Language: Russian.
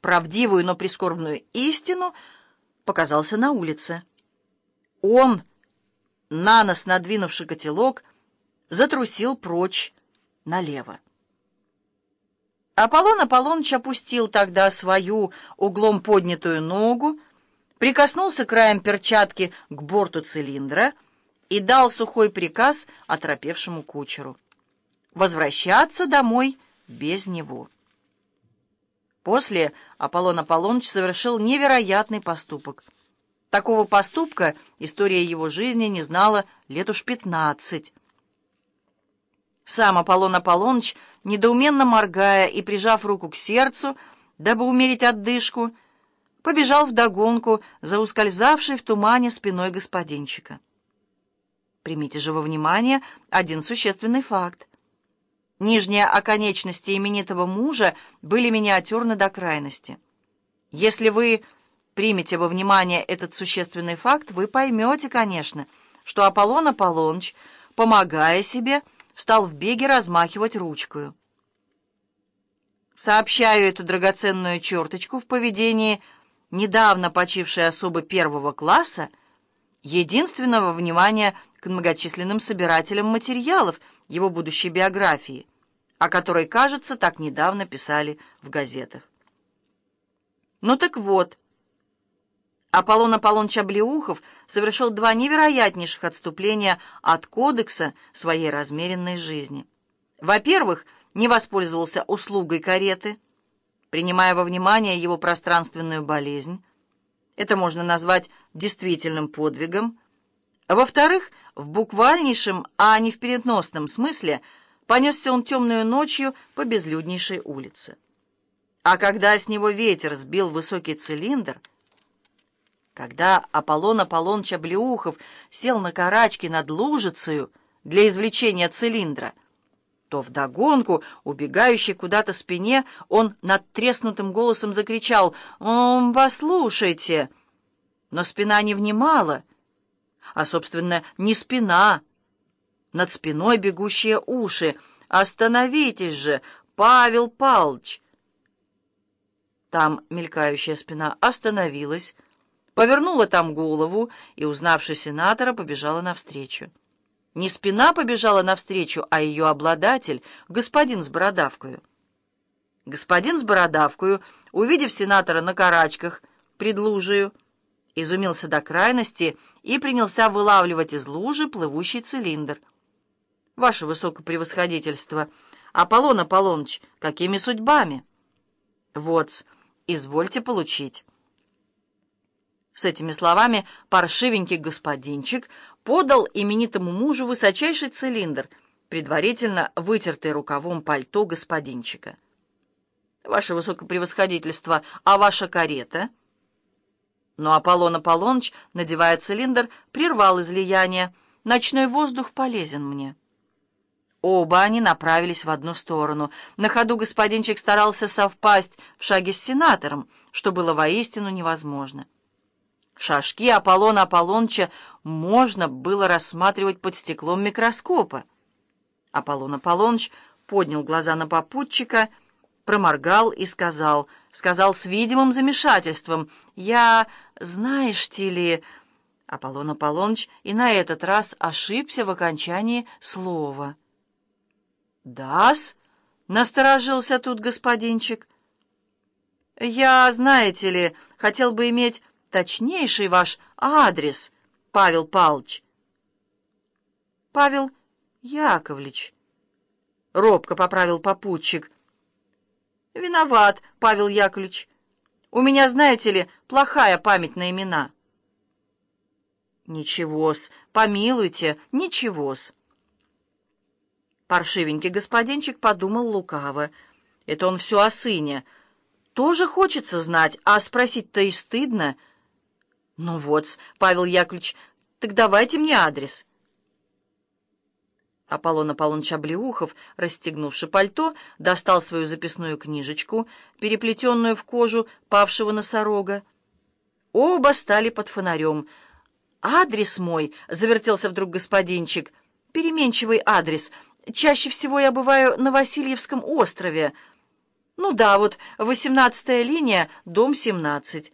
правдивую, но прискорбную истину, показался на улице. Он, на нос надвинувший котелок, затрусил прочь налево. Аполлон Аполлоныч опустил тогда свою углом поднятую ногу, прикоснулся краем перчатки к борту цилиндра и дал сухой приказ оторопевшему кучеру возвращаться домой без него. После Аполлон Аполлоныч совершил невероятный поступок. Такого поступка история его жизни не знала лет уж пятнадцать. Сам Аполлон Аполлоныч, недоуменно моргая и прижав руку к сердцу, дабы умерить отдышку, побежал вдогонку за ускользавшей в тумане спиной господинчика. Примите же во внимание один существенный факт. Нижние оконечности именитого мужа были миниатюрны до крайности. Если вы примете во внимание этот существенный факт, вы поймете, конечно, что Аполлон Аполлоныч, помогая себе, стал в беге размахивать ручкою. Сообщаю эту драгоценную черточку в поведении недавно почившей особы первого класса, единственного внимания к многочисленным собирателям материалов его будущей биографии, о которой, кажется, так недавно писали в газетах. Ну так вот, Аполлон Аполлоныч Облеухов совершил два невероятнейших отступления от кодекса своей размеренной жизни. Во-первых, не воспользовался услугой кареты, принимая во внимание его пространственную болезнь. Это можно назвать действительным подвигом. Во-вторых, в буквальнейшем, а не в переносном смысле, понесся он темную ночью по безлюднейшей улице. А когда с него ветер сбил высокий цилиндр, когда Аполлон Аполлоныч Облеухов сел на карачки над лужицею для извлечения цилиндра, то вдогонку, убегающей куда-то спине, он над треснутым голосом закричал «Послушайте!» Но спина не внимала, а, собственно, не спина, над спиной бегущие уши. «Остановитесь же, Павел Палч!» Там мелькающая спина остановилась, повернула там голову и, узнавши сенатора, побежала навстречу. Не спина побежала навстречу, а ее обладатель, господин с бородавкою. Господин с бородавкою, увидев сенатора на карачках, пред лужею, изумился до крайности и принялся вылавливать из лужи плывущий цилиндр. «Ваше высокопревосходительство, Аполлон Аполлоныч, какими судьбами?» «Вот, извольте получить». С этими словами паршивенький господинчик подал именитому мужу высочайший цилиндр, предварительно вытертый рукавом пальто господинчика. «Ваше высокопревосходительство, а ваша карета?» Но Аполлон Аполлоныч, надевая цилиндр, прервал излияние. «Ночной воздух полезен мне». Оба они направились в одну сторону. На ходу господинчик старался совпасть в шаге с сенатором, что было воистину невозможно. Шашки Аполлона Аполлонча можно было рассматривать под стеклом микроскопа. Аполлон Аполлоныч поднял глаза на попутчика, проморгал и сказал, сказал с видимым замешательством, «Я, знаешь ли...» Аполлон Аполлоныч и на этот раз ошибся в окончании слова. «Да-с», насторожился тут господинчик. «Я, знаете ли, хотел бы иметь точнейший ваш адрес, Павел Павлович. Павел Яковлевич, робко поправил попутчик. Виноват, Павел Яковлевич. У меня, знаете ли, плохая память на имена. Ничего-с, помилуйте, ничего-с. Паршивенький господинчик подумал лукаво. Это он все о сыне. Тоже хочется знать, а спросить-то и стыдно — «Ну вот, Павел Яковлевич, так давайте мне адрес». Аполлон Аполлоныч Облеухов, расстегнувши пальто, достал свою записную книжечку, переплетенную в кожу павшего носорога. Оба стали под фонарем. «Адрес мой», — завертелся вдруг господинчик, — «переменчивый адрес. Чаще всего я бываю на Васильевском острове». Ну да, вот восемнадцатая линия, дом 17.